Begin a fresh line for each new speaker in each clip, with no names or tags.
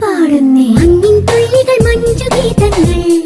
பாடும் நீ cho khi thân mình.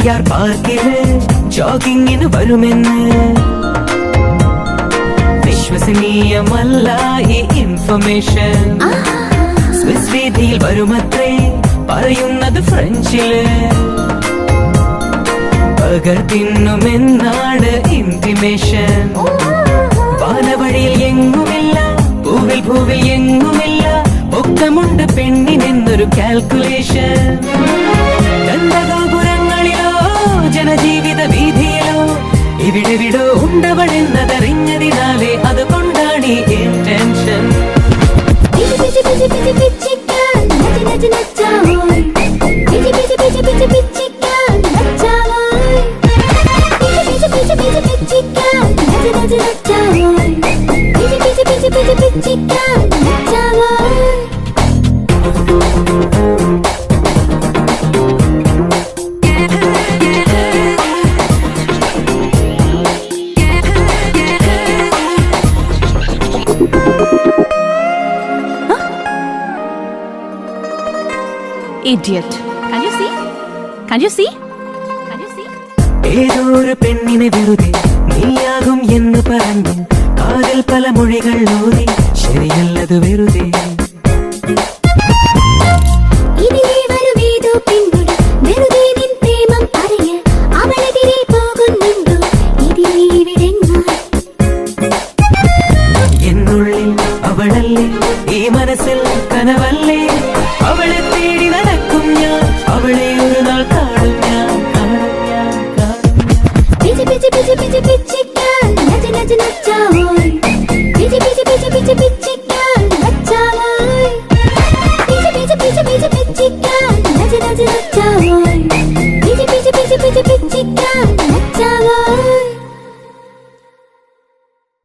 Periyar പാർക്കിൽ ജോഗിങ്ങിന് വരുമെന്ന്. വിശ്വസനീയമല്ല ഈ ഇൻഫർമേഷൻ സ്വിസ് രീതിയിൽ വരുമത്രേ പറയുന്നത് ഫ്രഞ്ചിൽ പകർ തിന്നുമെന്നാണ് ഇൻഫിമേഷൻ വാനവഴിയിൽ എങ്ങുമില്ല പൂവിൽ പൂവിൽ എങ്ങുമില്ല ഒക്കമുണ്ട് പെണ്ണിനെന്നൊരു കാൽക്കുലേഷൻ ഗന്ധഗോപുര ജനജീവിത വീതിയിലോ ഇവിടെ വിടോ ഉണ്ടവൾ എന്നതറിഞ്ഞതിനാലേ അതുകൊണ്ടാണ് tension
ചിക്കാൻ
idiot can you see? Can you see? Can you see?
ஏதோ ஒரு பெண்ணினை வெறுதே நீயாகும் என்ன பறந்து காதல் பல மொழிகள் ஓதி சரியல்லது வெறுதே അവളല്ലേ കനവല്ലേ You.